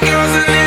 girls in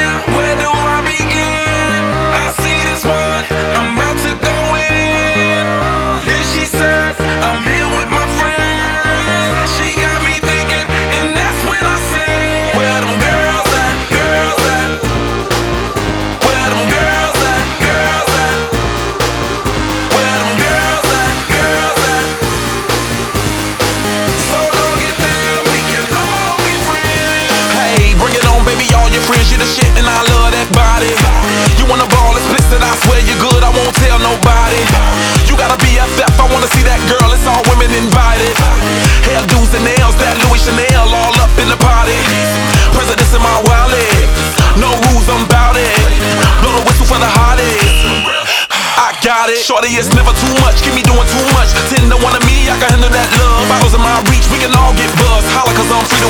much. Shorty is never too much. Keep me doing too much. Ten to one of me, I can handle that love. Bottles in my reach, we can all get buzzed. Holla, cause I'm free.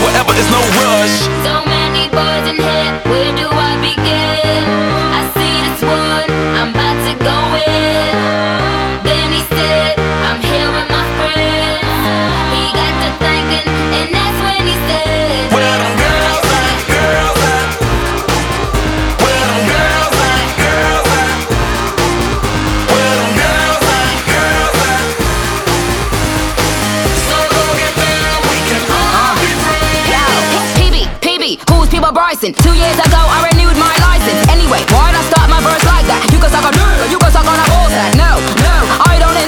pricing. Two years ago, I renewed my license. Anyway, why'd I start my verse like that? You cause I on nerve, you cause I on a horse that. No, no, I don't.